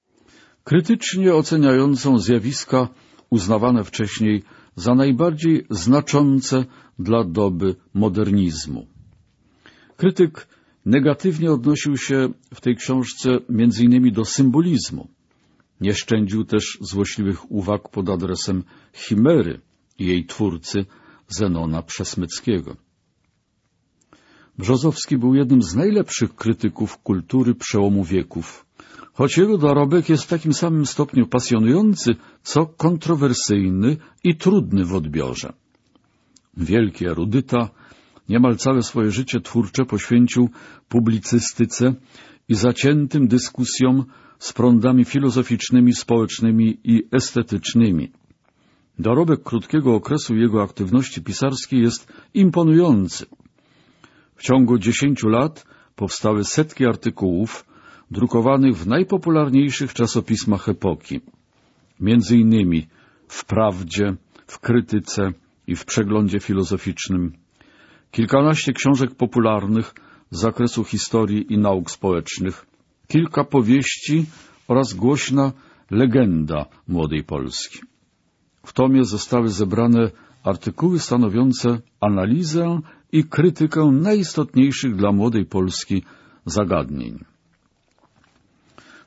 Krytycznie oceniającą zjawiska uznawane wcześniej za najbardziej znaczące dla doby modernizmu. Krytyk negatywnie odnosił się w tej książce m.in. do symbolizmu. Nie szczędził też złośliwych uwag pod adresem Chimery i jej twórcy Zenona Przesmyckiego. Brzozowski był jednym z najlepszych krytyków kultury przełomu wieków, choć jego dorobek jest w takim samym stopniu pasjonujący, co kontrowersyjny i trudny w odbiorze. Wielki erudyta niemal całe swoje życie twórcze poświęcił publicystyce i zaciętym dyskusjom z prądami filozoficznymi, społecznymi i estetycznymi. Dorobek krótkiego okresu jego aktywności pisarskiej jest imponujący. W ciągu dziesięciu lat powstały setki artykułów drukowanych w najpopularniejszych czasopismach epoki, między innymi w Prawdzie, w Krytyce i w Przeglądzie Filozoficznym, kilkanaście książek popularnych z zakresu historii i nauk społecznych, kilka powieści oraz głośna legenda młodej Polski. W tomie zostały zebrane artykuły stanowiące analizę i krytykę najistotniejszych dla młodej Polski zagadnień.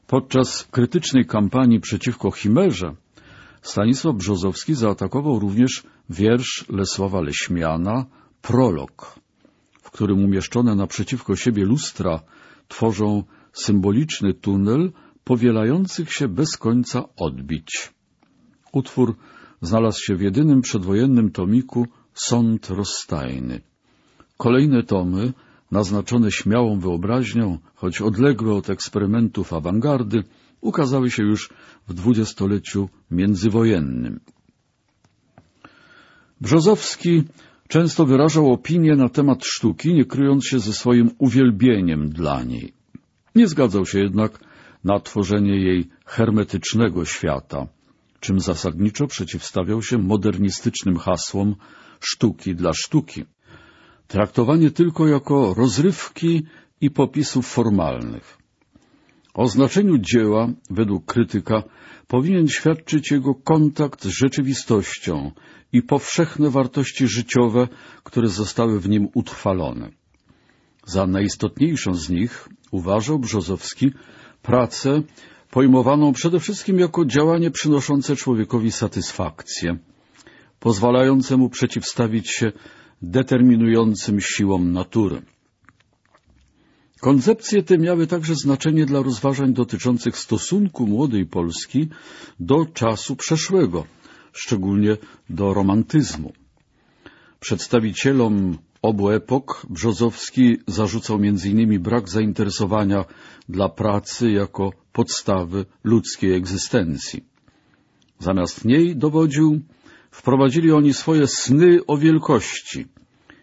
Podczas krytycznej kampanii przeciwko Chimerze Stanisław Brzozowski zaatakował również wiersz Lesława Leśmiana Prolog, w którym umieszczone naprzeciwko siebie lustra tworzą symboliczny tunel powielających się bez końca odbić. Utwór znalazł się w jedynym przedwojennym tomiku Sąd rozstajny. Kolejne tomy, naznaczone śmiałą wyobraźnią, choć odległe od eksperymentów awangardy, ukazały się już w dwudziestoleciu międzywojennym. Brzozowski często wyrażał opinie na temat sztuki, nie kryjąc się ze swoim uwielbieniem dla niej. Nie zgadzał się jednak na tworzenie jej hermetycznego świata, czym zasadniczo przeciwstawiał się modernistycznym hasłom sztuki dla sztuki. Traktowanie tylko jako rozrywki i popisów formalnych. O znaczeniu dzieła, według krytyka, powinien świadczyć jego kontakt z rzeczywistością i powszechne wartości życiowe, które zostały w nim utrwalone. Za najistotniejszą z nich uważał Brzozowski pracę pojmowaną przede wszystkim jako działanie przynoszące człowiekowi satysfakcję, pozwalające mu przeciwstawić się determinującym siłom natury. Koncepcje te miały także znaczenie dla rozważań dotyczących stosunku młodej Polski do czasu przeszłego, szczególnie do romantyzmu. Przedstawicielom obu epok Brzozowski zarzucał m.in. brak zainteresowania dla pracy jako podstawy ludzkiej egzystencji. Zamiast niej, dowodził, wprowadzili oni swoje sny o wielkości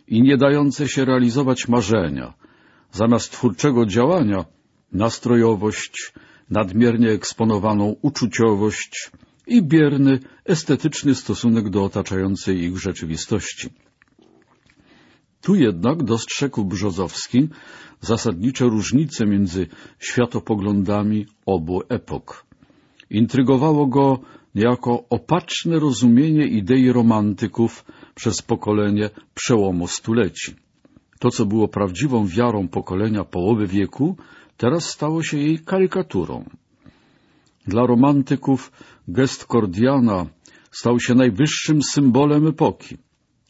i nie dające się realizować marzenia. Zamiast twórczego działania nastrojowość, nadmiernie eksponowaną uczuciowość i bierny, estetyczny stosunek do otaczającej ich rzeczywistości. Tu jednak dostrzegł Brzozowski zasadnicze różnice między światopoglądami obu epok. Intrygowało go niejako opaczne rozumienie idei romantyków przez pokolenie przełomu stuleci. To, co było prawdziwą wiarą pokolenia połowy wieku, teraz stało się jej karykaturą. Dla romantyków gest Kordiana stał się najwyższym symbolem epoki.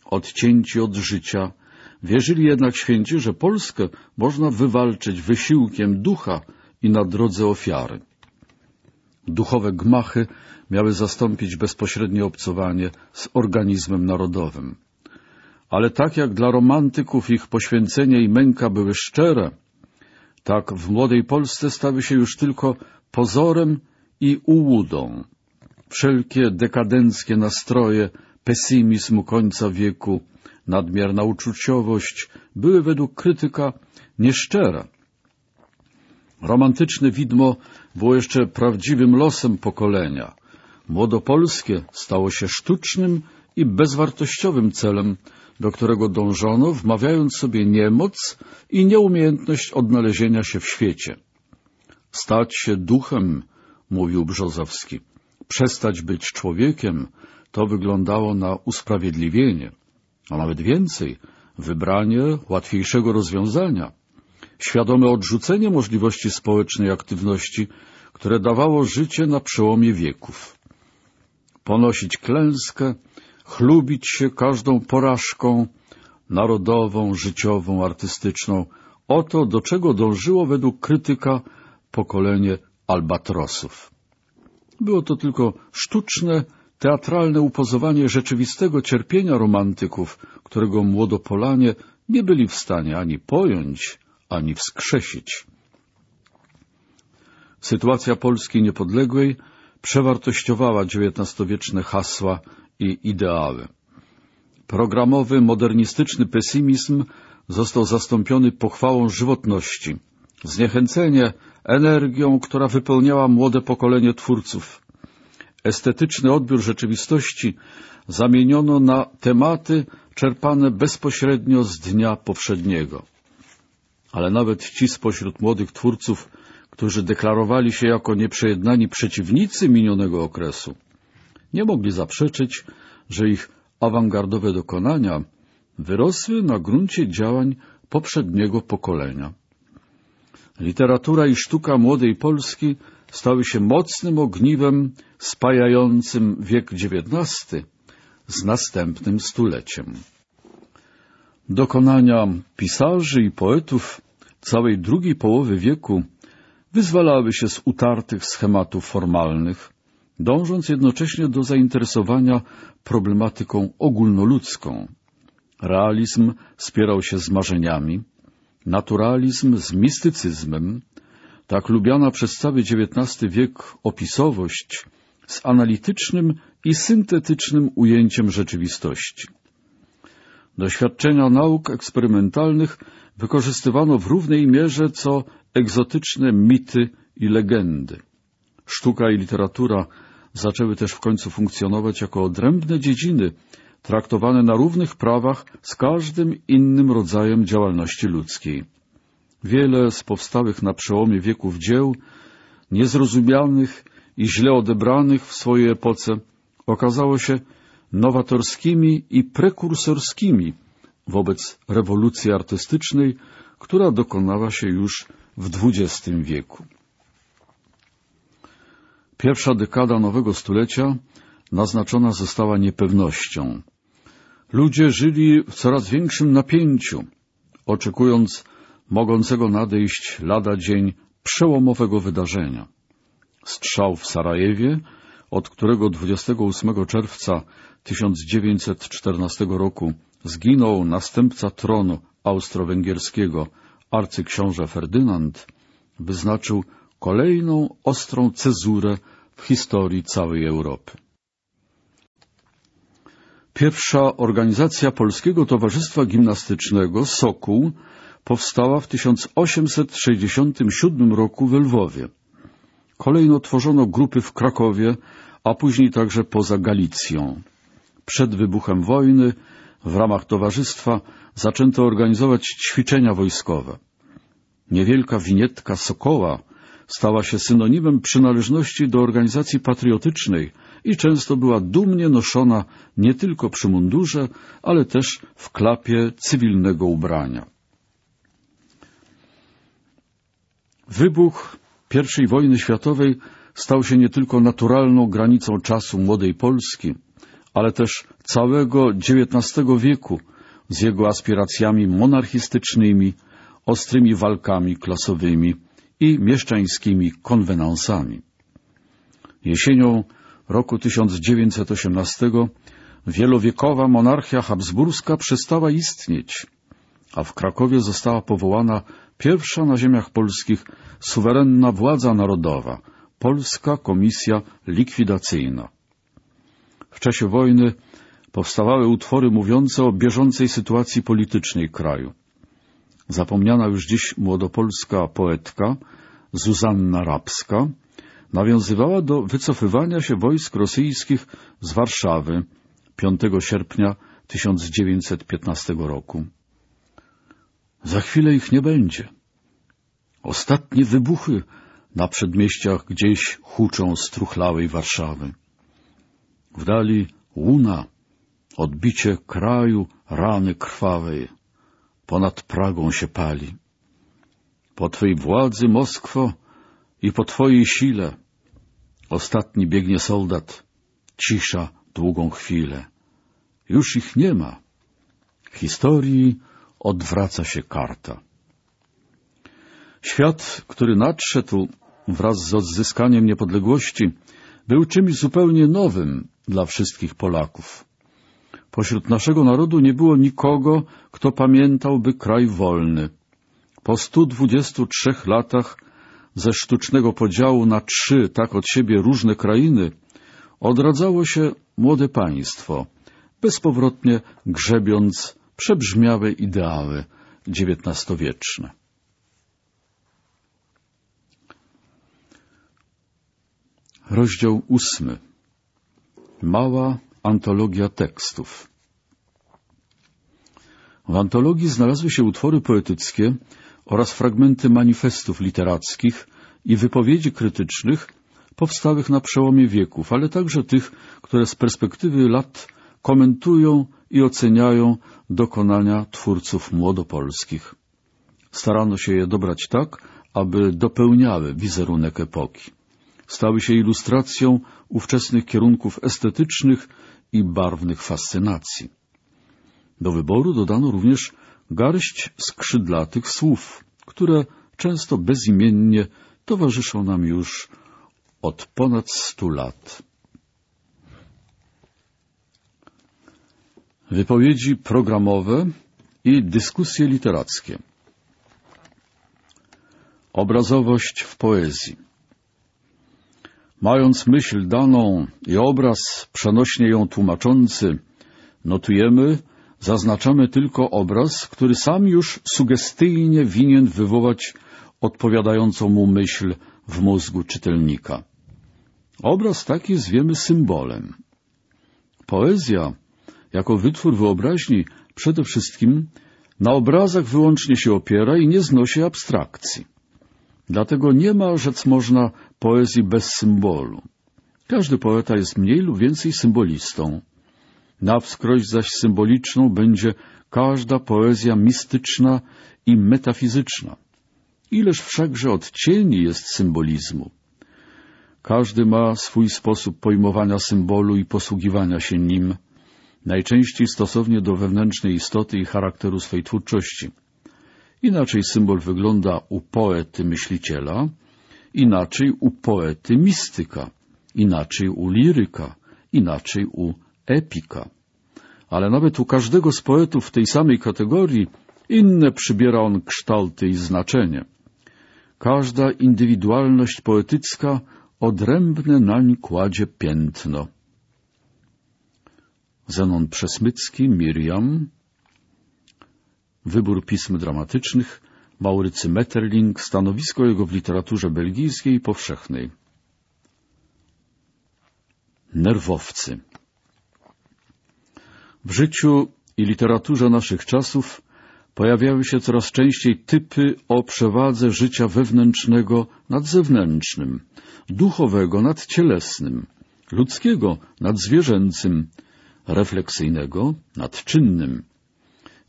Odcięci od życia, wierzyli jednak święci, że Polskę można wywalczyć wysiłkiem ducha i na drodze ofiary. Duchowe gmachy miały zastąpić bezpośrednie obcowanie z organizmem narodowym. Ale tak jak dla romantyków ich poświęcenie i męka były szczere, tak w młodej Polsce stały się już tylko pozorem i ułudą. Wszelkie dekadenckie nastroje, pesymizm końca wieku, nadmierna uczuciowość były według krytyka nieszczere. Romantyczne widmo było jeszcze prawdziwym losem pokolenia. Młodopolskie stało się sztucznym i bezwartościowym celem, do którego dążono, wmawiając sobie niemoc i nieumiejętność odnalezienia się w świecie. Stać się duchem, mówił Brzozowski. Przestać być człowiekiem, to wyglądało na usprawiedliwienie, a nawet więcej, wybranie łatwiejszego rozwiązania, świadome odrzucenie możliwości społecznej aktywności, które dawało życie na przełomie wieków. Ponosić klęskę, chlubić się każdą porażką narodową, życiową, artystyczną. Oto do czego dążyło według krytyka pokolenie albatrosów. Było to tylko sztuczne, teatralne upozowanie rzeczywistego cierpienia romantyków, którego młodopolanie nie byli w stanie ani pojąć, ani wskrzesić. Sytuacja Polski niepodległej przewartościowała XIX-wieczne hasła i ideały. Programowy, modernistyczny pesymizm został zastąpiony pochwałą żywotności, zniechęcenie energią, która wypełniała młode pokolenie twórców. Estetyczny odbiór rzeczywistości zamieniono na tematy czerpane bezpośrednio z dnia powszedniego. Ale nawet ci spośród młodych twórców, którzy deklarowali się jako nieprzejednani przeciwnicy minionego okresu, nie mogli zaprzeczyć, że ich awangardowe dokonania wyrosły na gruncie działań poprzedniego pokolenia. Literatura i sztuka młodej Polski stały się mocnym ogniwem spajającym wiek XIX z następnym stuleciem. Dokonania pisarzy i poetów całej drugiej połowy wieku wyzwalały się z utartych schematów formalnych, dążąc jednocześnie do zainteresowania problematyką ogólnoludzką. Realizm spierał się z marzeniami, naturalizm z mistycyzmem, tak lubiana przez cały XIX wiek opisowość z analitycznym i syntetycznym ujęciem rzeczywistości. Doświadczenia nauk eksperymentalnych wykorzystywano w równej mierze co egzotyczne mity i legendy. Sztuka i literatura zaczęły też w końcu funkcjonować jako odrębne dziedziny, traktowane na równych prawach z każdym innym rodzajem działalności ludzkiej. Wiele z powstałych na przełomie wieków dzieł, niezrozumianych i źle odebranych w swojej epoce, okazało się nowatorskimi i prekursorskimi wobec rewolucji artystycznej, która dokonała się już w XX wieku. Pierwsza dekada nowego stulecia naznaczona została niepewnością. Ludzie żyli w coraz większym napięciu, oczekując mogącego nadejść lada dzień przełomowego wydarzenia. Strzał w Sarajewie, od którego 28 czerwca 1914 roku zginął następca tronu austro-węgierskiego, arcyksiąże Ferdynand, wyznaczył kolejną ostrą cezurę w historii całej Europy. Pierwsza organizacja Polskiego Towarzystwa Gimnastycznego Sokół powstała w 1867 roku w Lwowie. Kolejno tworzono grupy w Krakowie, a później także poza Galicją. Przed wybuchem wojny w ramach towarzystwa zaczęto organizować ćwiczenia wojskowe. Niewielka winietka Sokoła stała się synonimem przynależności do organizacji patriotycznej i często była dumnie noszona nie tylko przy mundurze, ale też w klapie cywilnego ubrania. Wybuch I wojny światowej stał się nie tylko naturalną granicą czasu młodej Polski, ale też całego XIX wieku z jego aspiracjami monarchistycznymi, ostrymi walkami klasowymi i mieszczańskimi konwenansami. Jesienią roku 1918 wielowiekowa monarchia habsburska przestała istnieć, a w Krakowie została powołana pierwsza na ziemiach polskich suwerenna władza narodowa, Polska Komisja Likwidacyjna. W czasie wojny powstawały utwory mówiące o bieżącej sytuacji politycznej kraju. Zapomniana już dziś młodopolska poetka Zuzanna Rabska nawiązywała do wycofywania się wojsk rosyjskich z Warszawy 5 sierpnia 1915 roku. Za chwilę ich nie będzie. Ostatnie wybuchy na przedmieściach gdzieś huczą struchlałej Warszawy. W dali łuna, odbicie kraju rany krwawej, ponad Pragą się pali. Po Twej władzy, Moskwo, i po Twojej sile. Ostatni biegnie soldat, cisza długą chwilę. Już ich nie ma. Historii odwraca się karta. Świat, który nadszedł wraz z odzyskaniem niepodległości, był czymś zupełnie nowym dla wszystkich Polaków. Pośród naszego narodu nie było nikogo, kto pamiętałby kraj wolny. Po stu dwudziestu trzech latach ze sztucznego podziału na trzy tak od siebie różne krainy odradzało się młode państwo, bezpowrotnie grzebiąc przebrzmiałe ideały XIX-wieczne. Rozdział ósmy. Mała antologia tekstów. W antologii znalazły się utwory poetyckie oraz fragmenty manifestów literackich i wypowiedzi krytycznych powstałych na przełomie wieków, ale także tych, które z perspektywy lat komentują i oceniają dokonania twórców młodopolskich. Starano się je dobrać tak, aby dopełniały wizerunek epoki. Stały się ilustracją ówczesnych kierunków estetycznych i barwnych fascynacji. Do wyboru dodano również garść skrzydlatych słów, które często bezimiennie towarzyszą nam już od ponad stu lat. Wypowiedzi programowe i dyskusje literackie. Obrazowość w poezji. Mając myśl daną i obraz przenośnie ją tłumaczący, notujemy, Zaznaczamy tylko obraz, który sam już sugestyjnie winien wywołać odpowiadającą mu myśl w mózgu czytelnika. Obraz taki zwiemy symbolem. Poezja, jako wytwór wyobraźni, przede wszystkim na obrazach wyłącznie się opiera i nie znosi abstrakcji. Dlatego nie ma, rzec można, poezji bez symbolu. Każdy poeta jest mniej lub więcej symbolistą. Na wskroś zaś symboliczną będzie każda poezja mistyczna i metafizyczna. Ileż wszakże odcieni jest symbolizmu. Każdy ma swój sposób pojmowania symbolu i posługiwania się nim, najczęściej stosownie do wewnętrznej istoty i charakteru swej twórczości. Inaczej symbol wygląda u poety myśliciela, inaczej u poety mistyka, inaczej u liryka, inaczej u epika. ale nawet u każdego z poetów w tej samej kategorii inne przybiera on kształty i znaczenie. Każda indywidualność poetycka odrębne nań kładzie piętno. Zenon Przesmycki, Miriam, Wybór pism dramatycznych, Maurycy Metterling, stanowisko jego w literaturze belgijskiej i powszechnej. Nerwowcy W życiu i literaturze naszych czasów pojawiały się coraz częściej typy o przewadze życia wewnętrznego nad zewnętrznym, duchowego nad cielesnym, ludzkiego nad zwierzęcym, refleksyjnego nad czynnym.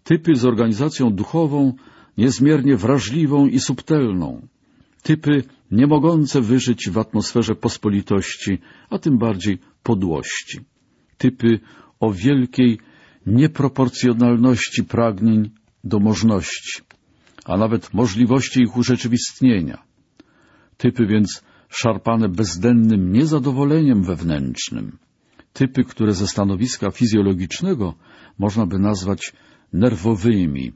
Typy z organizacją duchową niezmiernie wrażliwą i subtelną. Typy nie mogące wyżyć w atmosferze pospolitości, a tym bardziej podłości. Typy o wielkiej nieproporcjonalności pragnień do możności, a nawet możliwości ich urzeczywistnienia. Typy więc szarpane bezdennym niezadowoleniem wewnętrznym. Typy, które ze stanowiska fizjologicznego można by nazwać nerwowymi,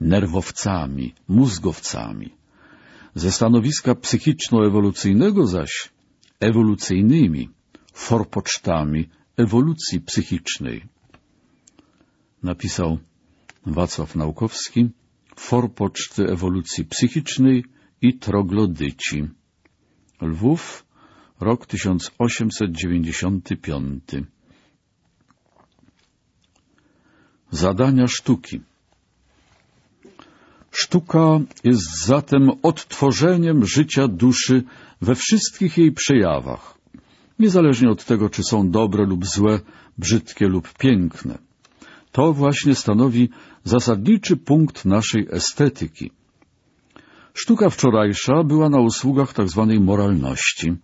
nerwowcami, mózgowcami. Ze stanowiska psychiczno-ewolucyjnego zaś ewolucyjnymi, forpocztami ewolucji psychicznej. Napisał Wacław Naukowski Forpoczty ewolucji psychicznej i troglodyci. Lwów, rok 1895. Zadania sztuki Sztuka jest zatem odtworzeniem życia duszy we wszystkich jej przejawach, niezależnie od tego, czy są dobre lub złe, brzydkie lub piękne. To właśnie stanowi zasadniczy punkt naszej estetyki. Sztuka wczorajsza była na usługach tzw. Tak moralności.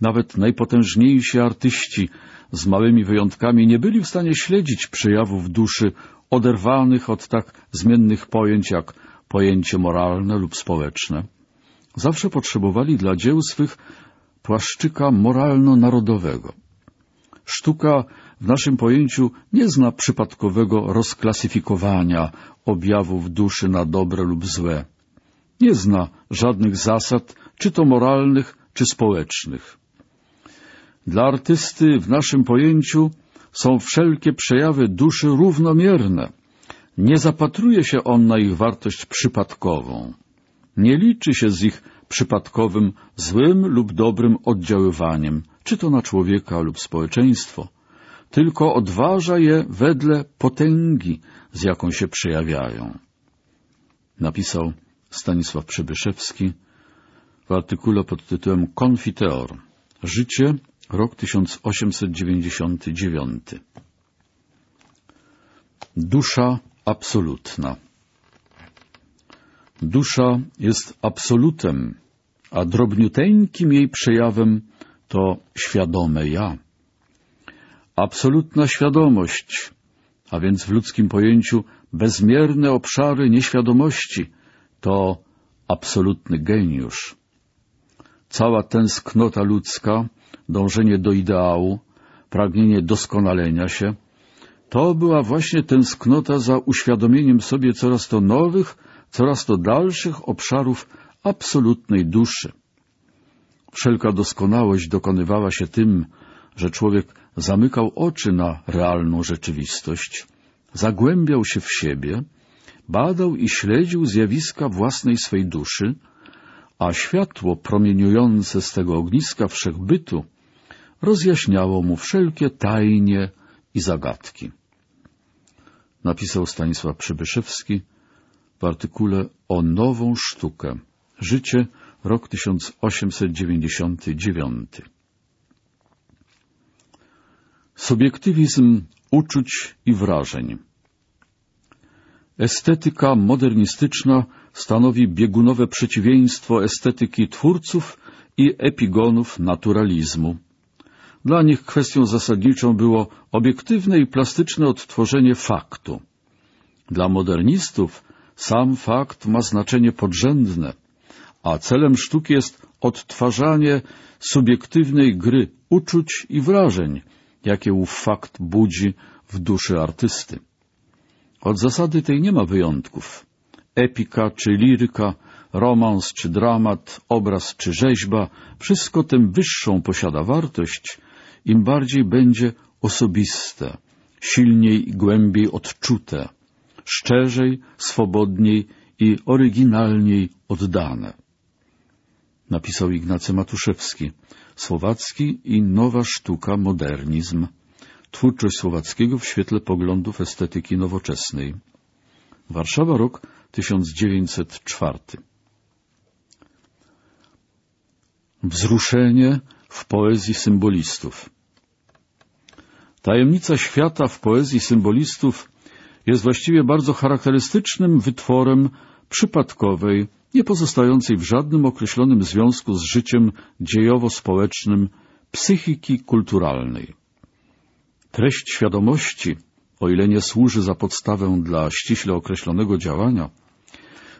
Nawet najpotężniejsi artyści z małymi wyjątkami nie byli w stanie śledzić przejawów duszy oderwanych od tak zmiennych pojęć jak pojęcie moralne lub społeczne. Zawsze potrzebowali dla dzieł swych płaszczyka moralno-narodowego. Sztuka w naszym pojęciu nie zna przypadkowego rozklasyfikowania objawów duszy na dobre lub złe. Nie zna żadnych zasad, czy to moralnych, czy społecznych. Dla artysty w naszym pojęciu są wszelkie przejawy duszy równomierne. Nie zapatruje się on na ich wartość przypadkową. Nie liczy się z ich przypadkowym złym lub dobrym oddziaływaniem, czy to na człowieka lub społeczeństwo, tylko odważa je wedle potęgi, z jaką się przejawiają. Napisał Stanisław Przybyszewski w artykule pod tytułem Konfiteor. Życie Rok 1899. Dusza absolutna. Dusza jest absolutem, a drobniuteńkim jej przejawem to świadome ja. Absolutna świadomość, a więc w ludzkim pojęciu bezmierne obszary nieświadomości, to absolutny geniusz. Cała tęsknota ludzka dążenie do ideału, pragnienie doskonalenia się, to była właśnie tęsknota za uświadomieniem sobie coraz to nowych, coraz to dalszych obszarów absolutnej duszy. Wszelka doskonałość dokonywała się tym, że człowiek zamykał oczy na realną rzeczywistość, zagłębiał się w siebie, badał i śledził zjawiska własnej swej duszy, a światło promieniujące z tego ogniska wszechbytu rozjaśniało mu wszelkie tajnie i zagadki. Napisał Stanisław Przybyszewski w artykule o nową sztukę. Życie, rok 1899. Subiektywizm uczuć i wrażeń. Estetyka modernistyczna stanowi biegunowe przeciwieństwo estetyki twórców i epigonów naturalizmu. Dla nich kwestią zasadniczą było obiektywne i plastyczne odtworzenie faktu. Dla modernistów sam fakt ma znaczenie podrzędne, a celem sztuki jest odtwarzanie subiektywnej gry uczuć i wrażeń, jakie ów fakt budzi w duszy artysty. Od zasady tej nie ma wyjątków. Epika czy liryka, romans czy dramat, obraz czy rzeźba, wszystko tym wyższą posiada wartość, im bardziej będzie osobiste, silniej i głębiej odczute, szczerzej, swobodniej i oryginalniej oddane. Napisał Ignacy Matuszewski, Słowacki i nowa sztuka modernizm. Twórczość Słowackiego w świetle poglądów estetyki nowoczesnej. Warszawa, rok 1904. Wzruszenie w poezji symbolistów. Tajemnica świata w poezji symbolistów jest właściwie bardzo charakterystycznym wytworem przypadkowej, nie pozostającej w żadnym określonym związku z życiem dziejowo-społecznym psychiki kulturalnej. Treść świadomości, o ile nie służy za podstawę dla ściśle określonego działania,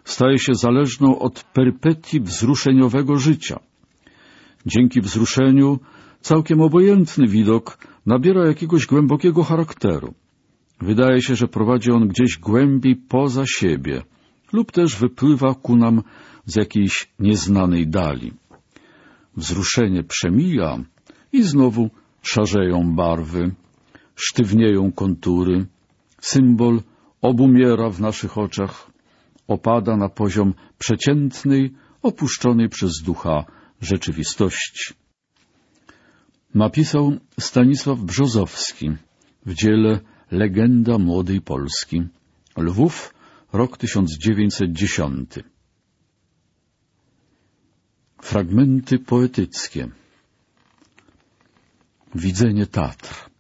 staje się zależną od perypetii wzruszeniowego życia. Dzięki wzruszeniu całkiem obojętny widok nabiera jakiegoś głębokiego charakteru. Wydaje się, że prowadzi on gdzieś głębiej poza siebie lub też wypływa ku nam z jakiejś nieznanej dali. Wzruszenie przemija i znowu szarzeją barwy, sztywnieją kontury, symbol obumiera w naszych oczach, opada na poziom przeciętnej, opuszczonej przez ducha rzeczywistości. Napisał Stanisław Brzozowski w dziele Legenda Młodej Polski. Lwów, rok 1910. Fragmenty poetyckie. Widzenie Tatr.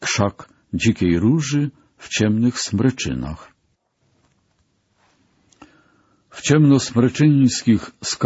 Krzak dzikiej róży w ciemnych smreczynach. W ciemnosmreczyńskich